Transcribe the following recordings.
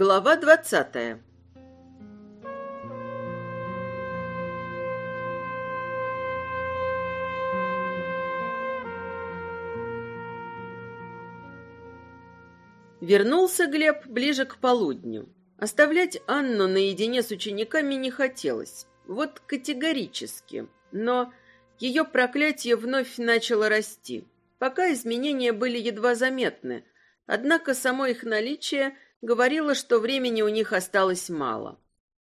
Глава двадцатая Вернулся Глеб ближе к полудню. Оставлять Анну наедине с учениками не хотелось. Вот категорически. Но ее проклятие вновь начало расти. Пока изменения были едва заметны, однако само их наличие говорило, что времени у них осталось мало.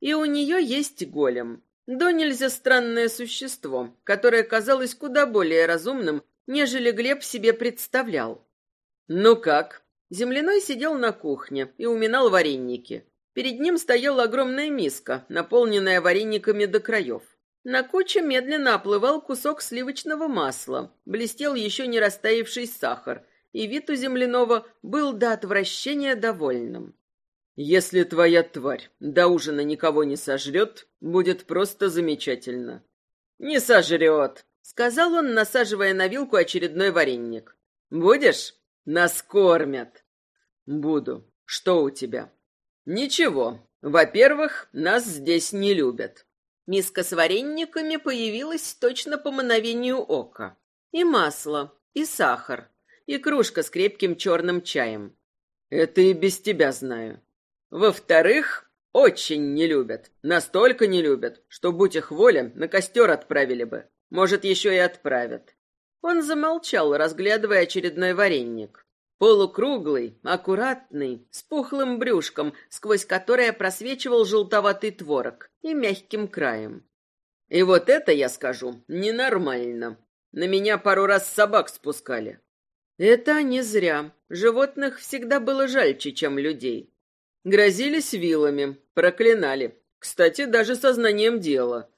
И у нее есть голем. До нельзя странное существо, которое казалось куда более разумным, нежели Глеб себе представлял. «Ну как?» Земляной сидел на кухне и уминал вареники. Перед ним стояла огромная миска, наполненная варениками до краев. На куче медленно оплывал кусок сливочного масла, блестел еще не растаявший сахар, и вид у земляного был до отвращения довольным. «Если твоя тварь до ужина никого не сожрет, будет просто замечательно». «Не сожрет», — сказал он, насаживая на вилку очередной вареник. «Будешь? Нас кормят». «Буду. Что у тебя?» «Ничего. Во-первых, нас здесь не любят. Миска с варениками появилась точно по мановению ока. И масло, и сахар, и кружка с крепким черным чаем. Это и без тебя знаю. Во-вторых, очень не любят. Настолько не любят, что, будь их воля, на костер отправили бы. Может, еще и отправят. Он замолчал, разглядывая очередной вареник. Полукруглый, аккуратный, с пухлым брюшком, сквозь которое просвечивал желтоватый творог, и мягким краем. И вот это, я скажу, ненормально. На меня пару раз собак спускали. Это не зря. Животных всегда было жальче, чем людей. Грозились вилами, проклинали. Кстати, даже сознанием дела.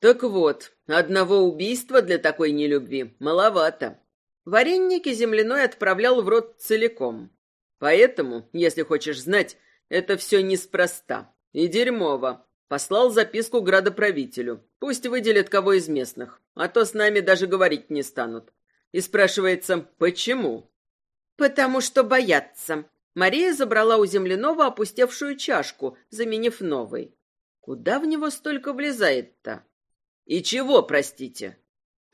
Так вот, одного убийства для такой нелюбви маловато. Вареники земляной отправлял в рот целиком. Поэтому, если хочешь знать, это все неспроста. И дерьмово. Послал записку градоправителю. Пусть выделят кого из местных, а то с нами даже говорить не станут. И спрашивается, почему? Потому что боятся. Мария забрала у земляного опустевшую чашку, заменив новой. Куда в него столько влезает-то? И чего, простите?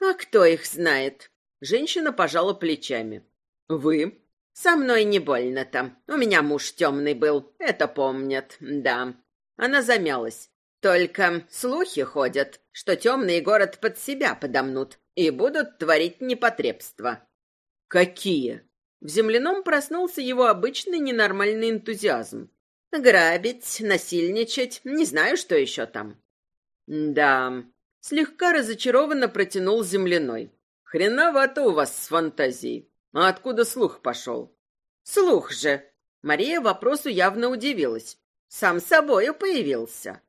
А кто их знает? Женщина пожала плечами. «Вы?» «Со мной не больно там. У меня муж темный был. Это помнят, да». Она замялась. «Только слухи ходят, что темный город под себя подомнут и будут творить непотребства». «Какие?» В земляном проснулся его обычный ненормальный энтузиазм. «Грабить, насильничать, не знаю, что еще там». «Да...» Слегка разочарованно протянул земляной. Хреновато у вас с фантазией. А откуда слух пошел? Слух же. Мария вопросу явно удивилась. Сам собою появился.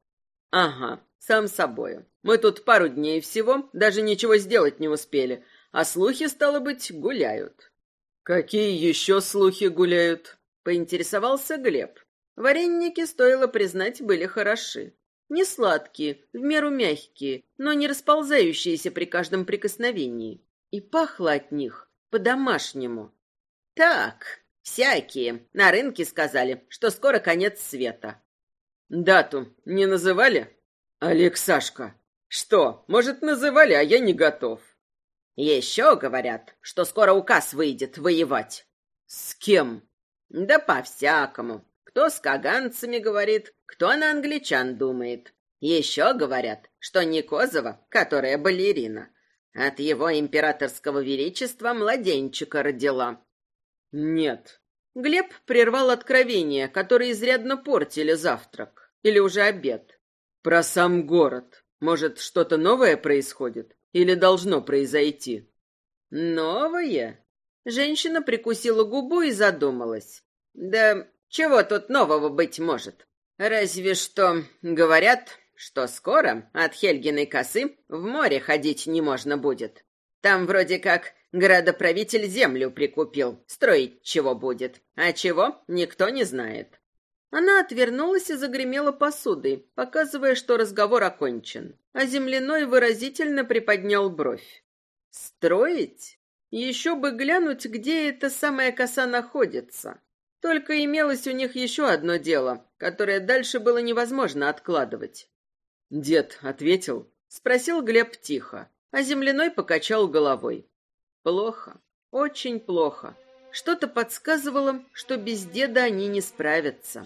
Ага, сам собою. Мы тут пару дней всего, даже ничего сделать не успели, а слухи, стало быть, гуляют. Какие еще слухи гуляют? Поинтересовался Глеб. Вареники, стоило признать, были хороши. Не сладкие, в меру мягкие, но не расползающиеся при каждом прикосновении. И пахло от них по-домашнему. Так, всякие. На рынке сказали, что скоро конец света. Дату не называли? Алексашка. Что, может, называли, а я не готов. Еще говорят, что скоро указ выйдет воевать. С кем? Да по-всякому. Кто с каганцами говорит, кто на англичан думает. Еще говорят, что Никозова, которая балерина, от его императорского величества младенчика родила. Нет. Глеб прервал откровение, которые изрядно портили завтрак. Или уже обед. Про сам город. Может, что-то новое происходит? Или должно произойти? Новое? Женщина прикусила губу и задумалась. Да чего тут нового быть может? Разве что, говорят, что скоро от Хельгиной косы в море ходить не можно будет. Там вроде как градоправитель землю прикупил, строить чего будет, а чего никто не знает. Она отвернулась и загремела посудой, показывая, что разговор окончен, а земляной выразительно приподнял бровь. «Строить? Еще бы глянуть, где эта самая коса находится. Только имелось у них еще одно дело, которое дальше было невозможно откладывать. «Дед ответил?» — спросил Глеб тихо, а земляной покачал головой. «Плохо, очень плохо. Что-то подсказывало, что без деда они не справятся».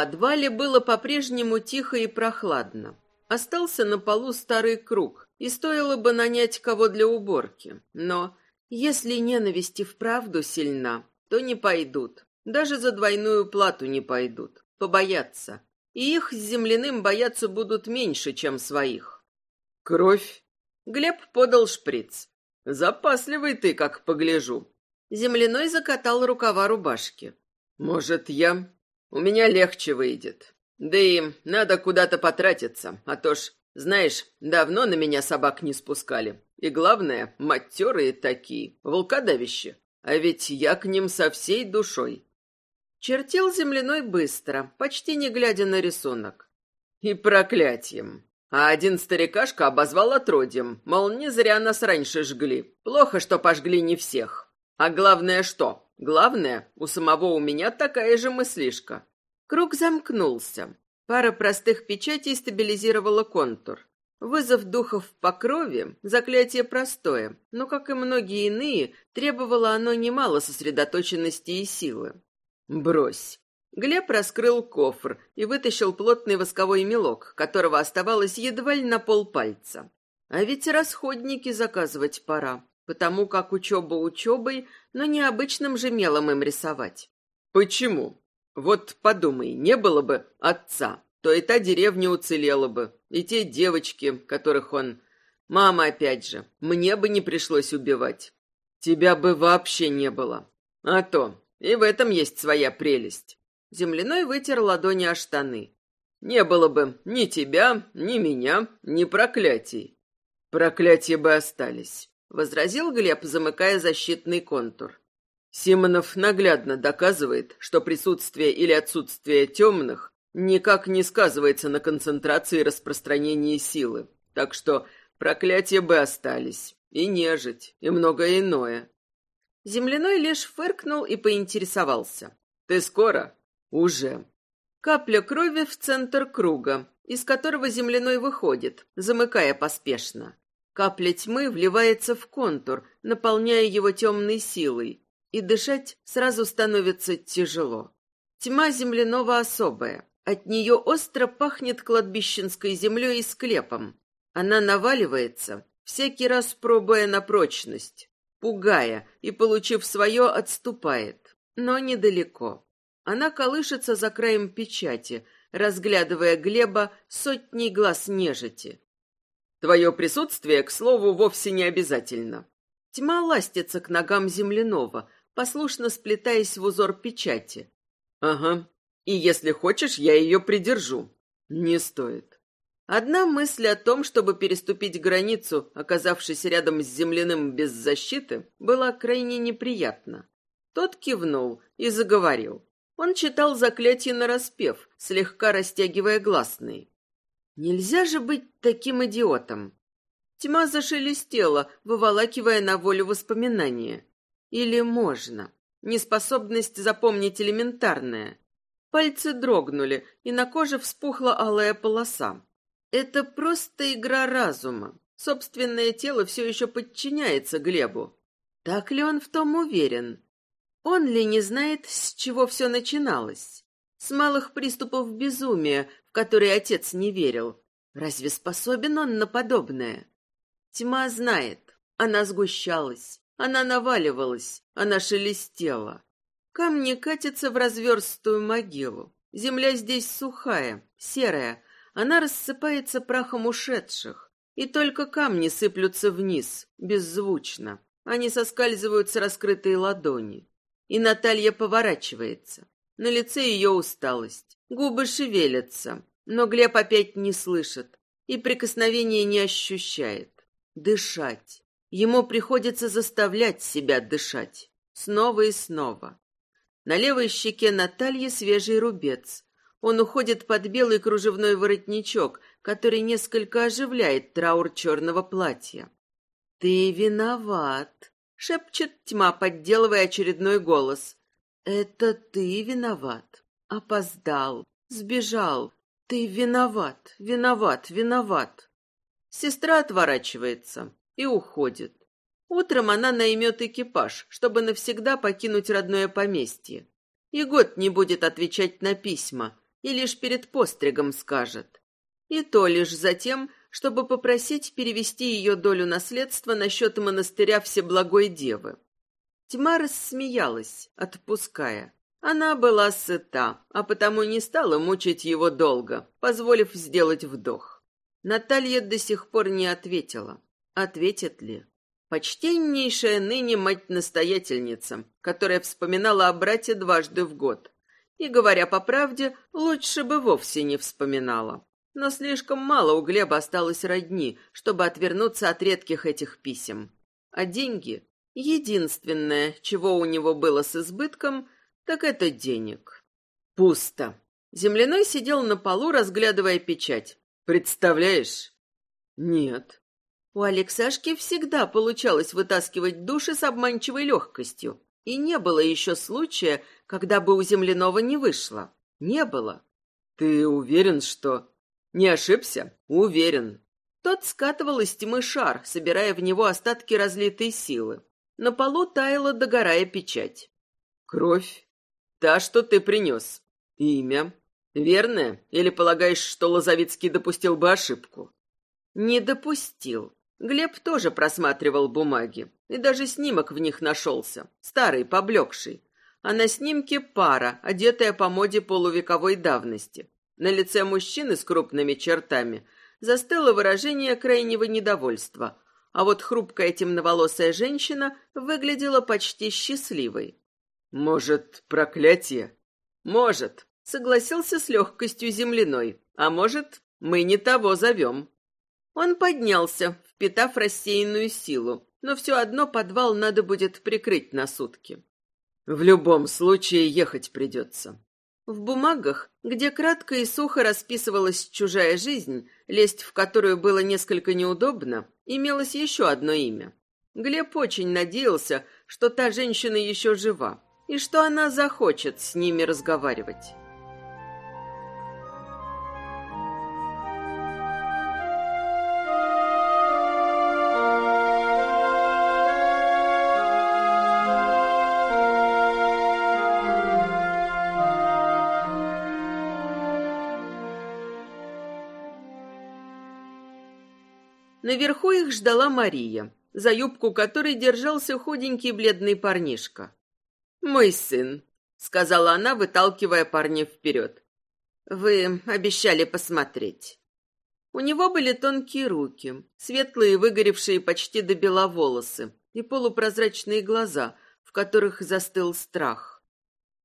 Подвале было по-прежнему тихо и прохладно. Остался на полу старый круг, и стоило бы нанять кого для уборки. Но если ненависть и вправду сильна, то не пойдут. Даже за двойную плату не пойдут. Побоятся. И их с земляным бояться будут меньше, чем своих. Кровь. Глеб подал шприц. Запасливый ты, как погляжу. Земляной закатал рукава рубашки. Может, я у меня легче выйдет. Да и надо куда-то потратиться, а то ж, знаешь, давно на меня собак не спускали. И главное, матерые такие, волкодавище. А ведь я к ним со всей душой. Чертил земляной быстро, почти не глядя на рисунок. И проклятием. А один старикашка обозвал отродьем, мол, не зря нас раньше жгли. Плохо, что пожгли не всех. А главное что? Главное, у самого у меня такая же мыслишка. Круг замкнулся. Пара простых печатей стабилизировала контур. Вызов духов по крови – заклятие простое, но, как и многие иные, требовало оно немало сосредоточенности и силы. «Брось!» Глеб раскрыл кофр и вытащил плотный восковой мелок, которого оставалось едва ли на полпальца. А ведь расходники заказывать пора потому как учеба учебой, но необычным же мелом им рисовать. Почему? Вот подумай, не было бы отца, то и та деревня уцелела бы, и те девочки, которых он... Мама, опять же, мне бы не пришлось убивать. Тебя бы вообще не было. А то, и в этом есть своя прелесть. Земляной вытер ладони о штаны. Не было бы ни тебя, ни меня, ни проклятий. Проклятия бы остались возразил Глеб, замыкая защитный контур. Симонов наглядно доказывает, что присутствие или отсутствие темных никак не сказывается на концентрации и распространении силы. Так что проклятия бы остались, и нежить, и многое иное. Земляной лишь фыркнул и поинтересовался. «Ты скоро?» «Уже». Капля крови в центр круга, из которого земляной выходит, замыкая поспешно. Капля тьмы вливается в контур, наполняя его темной силой, и дышать сразу становится тяжело. Тьма земляного особая. От нее остро пахнет кладбищенской землей и склепом. Она наваливается, всякий раз пробуя на прочность, пугая и, получив свое, отступает. Но недалеко. Она колышется за краем печати, разглядывая Глеба сотней глаз нежити. Твое присутствие, к слову, вовсе не обязательно. Тьма ластится к ногам земляного, послушно сплетаясь в узор печати. Ага. И если хочешь, я ее придержу. Не стоит. Одна мысль о том, чтобы переступить границу, оказавшись рядом с земляным без защиты, была крайне неприятна. Тот кивнул и заговорил. Он читал заклятие нараспев, слегка растягивая гласные. Нельзя же быть таким идиотом. Тьма зашелестела, выволакивая на волю воспоминания. Или можно? Неспособность запомнить элементарное. Пальцы дрогнули, и на коже вспухла алая полоса. Это просто игра разума. Собственное тело все еще подчиняется Глебу. Так ли он в том уверен? Он ли не знает, с чего все начиналось? С малых приступов безумия, в которые отец не верил. Разве способен он на подобное? Тьма знает. Она сгущалась, она наваливалась, она шелестела. Камни катятся в разверстую могилу. Земля здесь сухая, серая, она рассыпается прахом ушедших. И только камни сыплются вниз, беззвучно. Они соскальзывают с раскрытой ладони. И Наталья поворачивается. На лице ее усталость. Губы шевелятся, Но Глеб опять не слышит и прикосновения не ощущает. Дышать. Ему приходится заставлять себя дышать. Снова и снова. На левой щеке Натальи свежий рубец. Он уходит под белый кружевной воротничок, который несколько оживляет траур черного платья. «Ты виноват», — шепчет тьма, подделывая очередной голос. «Это ты виноват. Опоздал. Сбежал. Ты виноват, виноват, виноват. Сестра отворачивается и уходит. Утром она наймет экипаж, чтобы навсегда покинуть родное поместье. И год не будет отвечать на письма, и лишь перед постригом скажет. И то лишь за тем, чтобы попросить перевести ее долю наследства на счет монастыря Всеблагой Девы. Тьма рассмеялась, отпуская. Она была сыта, а потому не стала мучить его долго, позволив сделать вдох. Наталья до сих пор не ответила. Ответит ли? Почтеннейшая ныне мать-настоятельница, которая вспоминала о брате дважды в год. И, говоря по правде, лучше бы вовсе не вспоминала. Но слишком мало у Глеба осталось родни, чтобы отвернуться от редких этих писем. А деньги — единственное, чего у него было с избытком — так это денег. Пусто. Земляной сидел на полу, разглядывая печать. Представляешь? Нет. У Алексашки всегда получалось вытаскивать души с обманчивой легкостью. И не было еще случая, когда бы у земляного не вышло. Не было. Ты уверен, что... Не ошибся? Уверен. Тот скатывал из тьмы шар, собирая в него остатки разлитой силы. На полу таяла, догорая печать. Кровь. Та, что ты принес. Имя. Верное? Или полагаешь, что Лозовицкий допустил бы ошибку? Не допустил. Глеб тоже просматривал бумаги. И даже снимок в них нашелся. Старый, поблекший. А на снимке пара, одетая по моде полувековой давности. На лице мужчины с крупными чертами застыло выражение крайнего недовольства, а вот хрупкая темноволосая женщина выглядела почти счастливой. Может, проклятие? Может, согласился с легкостью земляной. А может, мы не того зовем. Он поднялся, впитав рассеянную силу, но все одно подвал надо будет прикрыть на сутки. В любом случае ехать придется. В бумагах, где кратко и сухо расписывалась чужая жизнь, лезть в которую было несколько неудобно, имелось еще одно имя. Глеб очень надеялся, что та женщина еще жива и что она захочет с ними разговаривать. Наверху их ждала Мария, за юбку которой держался худенький бледный парнишка. «Мой сын», — сказала она, выталкивая парня вперед. «Вы обещали посмотреть». У него были тонкие руки, светлые, выгоревшие почти до бела волосы и полупрозрачные глаза, в которых застыл страх.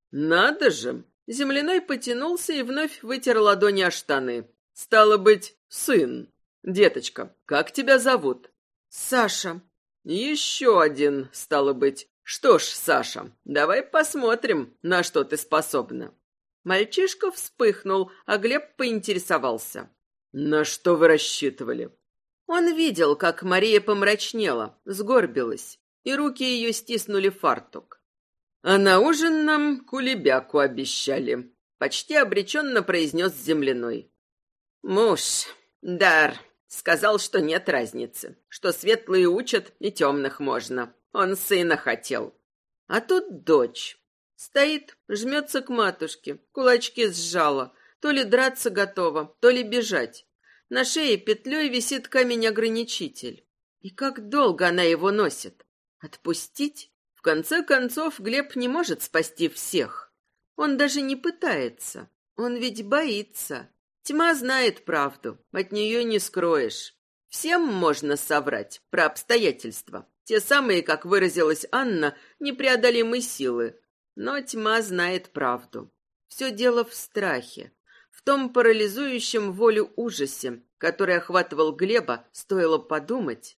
«Надо же!» Земляной потянулся и вновь вытер ладони о штаны. «Стало быть, сын. Деточка, как тебя зовут?» «Саша». «Еще один, стало быть. Что ж, Саша, давай посмотрим, на что ты способна. Мальчишка вспыхнул, а Глеб поинтересовался. На что вы рассчитывали? Он видел, как Мария помрачнела, сгорбилась, и руки ее стиснули фартук. А на ужин нам кулебяку обещали, почти обреченно произнес земляной. Муж, дар, сказал, что нет разницы, что светлые учат и темных можно. Он сына хотел. А тут дочь. Стоит, жмется к матушке, кулачки сжала. То ли драться готова, то ли бежать. На шее петлей висит камень-ограничитель. И как долго она его носит? Отпустить? В конце концов, Глеб не может спасти всех. Он даже не пытается. Он ведь боится. Тьма знает правду, от нее не скроешь. Всем можно соврать про обстоятельства. Те самые, как выразилась Анна, непреодолимые силы. Но тьма знает правду. Все дело в страхе. В том парализующем волю ужасе, который охватывал Глеба, стоило подумать.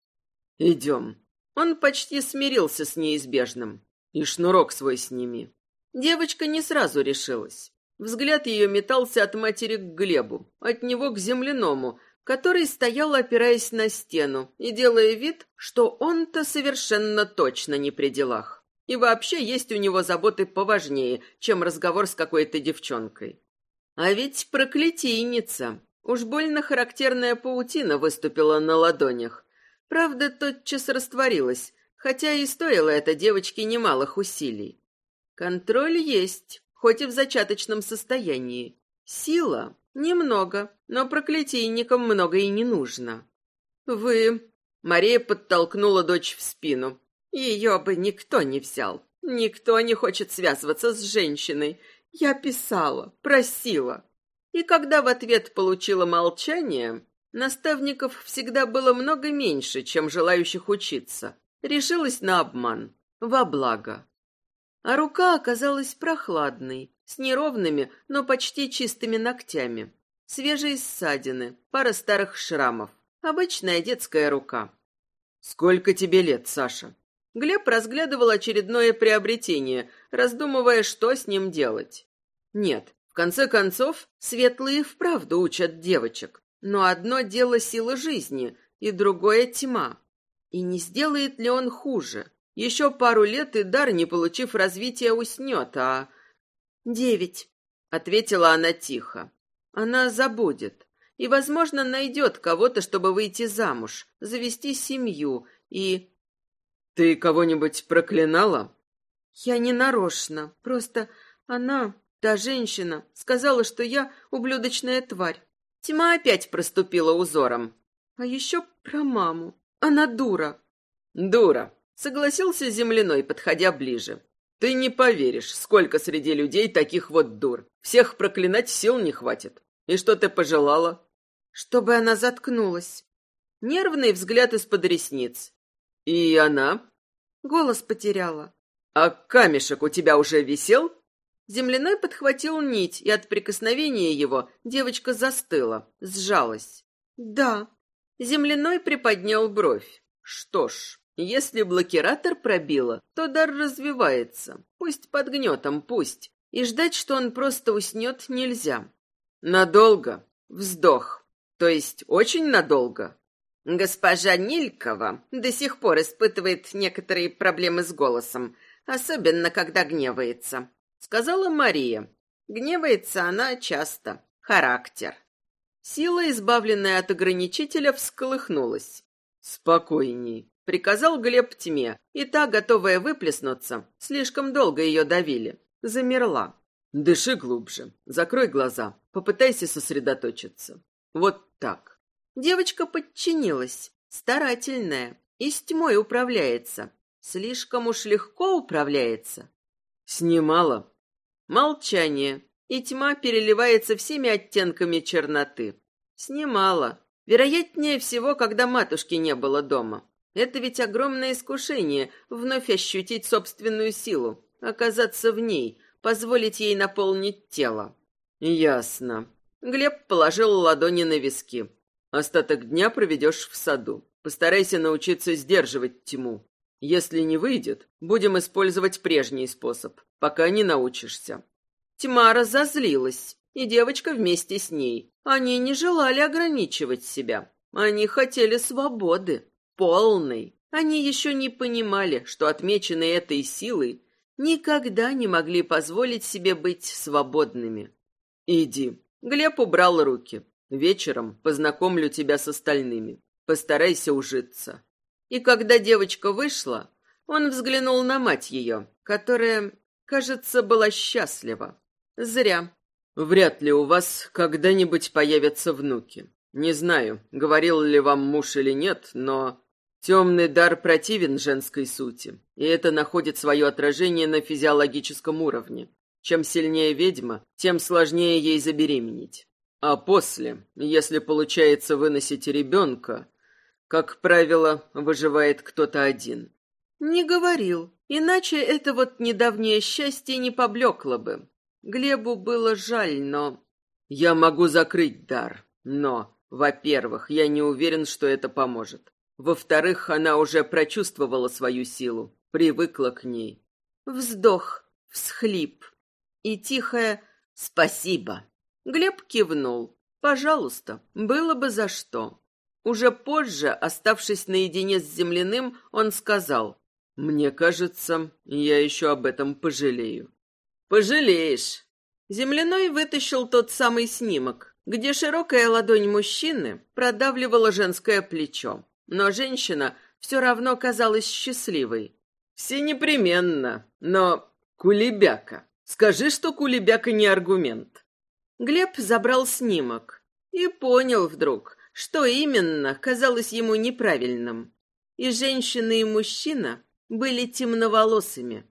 «Идем». Он почти смирился с неизбежным. «И шнурок свой сними». Девочка не сразу решилась. Взгляд ее метался от матери к Глебу, от него к земляному, который стоял, опираясь на стену и делая вид, что он-то совершенно точно не при делах. И вообще есть у него заботы поважнее, чем разговор с какой-то девчонкой. А ведь проклятийница. Уж больно характерная паутина выступила на ладонях. Правда, тотчас растворилась, хотя и стоило это девочке немалых усилий. Контроль есть, хоть и в зачаточном состоянии. Сила немного, но проклятийникам много и не нужно. Вы... Мария подтолкнула дочь в спину. Ее бы никто не взял. Никто не хочет связываться с женщиной. Я писала, просила. И когда в ответ получила молчание, наставников всегда было много меньше, чем желающих учиться. Решилась на обман. Во благо а рука оказалась прохладной, с неровными, но почти чистыми ногтями. Свежие ссадины, пара старых шрамов. Обычная детская рука. «Сколько тебе лет, Саша?» Глеб разглядывал очередное приобретение, раздумывая, что с ним делать. Нет, в конце концов, светлые вправду учат девочек. Но одно дело сила жизни, и другое тьма. И не сделает ли он хуже? Еще пару лет и дар, не получив развития, уснет, а... «Девять», — ответила она тихо. «Она забудет и, возможно, найдет кого-то, чтобы выйти замуж, завести семью и...» «Ты кого-нибудь проклинала?» «Я не нарочно. Просто она, та женщина, сказала, что я ублюдочная тварь. Тьма опять проступила узором. А еще про маму. Она дура». «Дура», Согласился земляной, подходя ближе. Ты не поверишь, сколько среди людей таких вот дур. Всех проклинать сил не хватит. И что ты пожелала? Чтобы она заткнулась. Нервный взгляд из-под ресниц. И она? Голос потеряла. А камешек у тебя уже висел? Земляной подхватил нить, и от прикосновения его девочка застыла, сжалась. Да. Земляной приподнял бровь. Что ж, если блокиратор пробило, то дар развивается. Пусть под гнетом, пусть. И ждать, что он просто уснет, нельзя. Надолго. Вздох. То есть очень надолго. Госпожа Нилькова до сих пор испытывает некоторые проблемы с голосом, особенно когда гневается, сказала Мария. Гневается она часто. Характер. Сила, избавленная от ограничителя, всколыхнулась. Спокойней. Приказал Глеб тьме, и та, готовая выплеснуться, слишком долго ее давили. Замерла. Дыши глубже, закрой глаза, попытайся сосредоточиться. Вот так. Девочка подчинилась, старательная, и с тьмой управляется. Слишком уж легко управляется. Снимала. Молчание, и тьма переливается всеми оттенками черноты. Снимала. Вероятнее всего, когда матушки не было дома. Это ведь огромное искушение вновь ощутить собственную силу, оказаться в ней, позволить ей наполнить тело. Ясно. Глеб положил ладони на виски. Остаток дня проведешь в саду. Постарайся научиться сдерживать тьму. Если не выйдет, будем использовать прежний способ, пока не научишься. Тьма разозлилась, и девочка вместе с ней. Они не желали ограничивать себя. Они хотели свободы полной. Они еще не понимали, что отмеченные этой силой никогда не могли позволить себе быть свободными. «Иди». Глеб убрал руки. «Вечером познакомлю тебя с остальными. Постарайся ужиться». И когда девочка вышла, он взглянул на мать ее, которая, кажется, была счастлива. Зря. Вряд ли у вас когда-нибудь появятся внуки. Не знаю, говорил ли вам муж или нет, но Темный дар противен женской сути, и это находит свое отражение на физиологическом уровне. Чем сильнее ведьма, тем сложнее ей забеременеть. А после, если получается выносить ребенка, как правило, выживает кто-то один. Не говорил, иначе это вот недавнее счастье не поблекло бы. Глебу было жаль, но... Я могу закрыть дар, но, во-первых, я не уверен, что это поможет. Во-вторых, она уже прочувствовала свою силу, привыкла к ней. Вздох, всхлип и тихое «спасибо». Глеб кивнул. «Пожалуйста, было бы за что». Уже позже, оставшись наедине с земляным, он сказал, «Мне кажется, я еще об этом пожалею». «Пожалеешь». Земляной вытащил тот самый снимок, где широкая ладонь мужчины продавливала женское плечо, но женщина все равно казалась счастливой. «Все непременно, но кулебяка. Скажи, что кулебяка не аргумент». Глеб забрал снимок и понял вдруг, что именно казалось ему неправильным. И женщина, и мужчина были темноволосыми,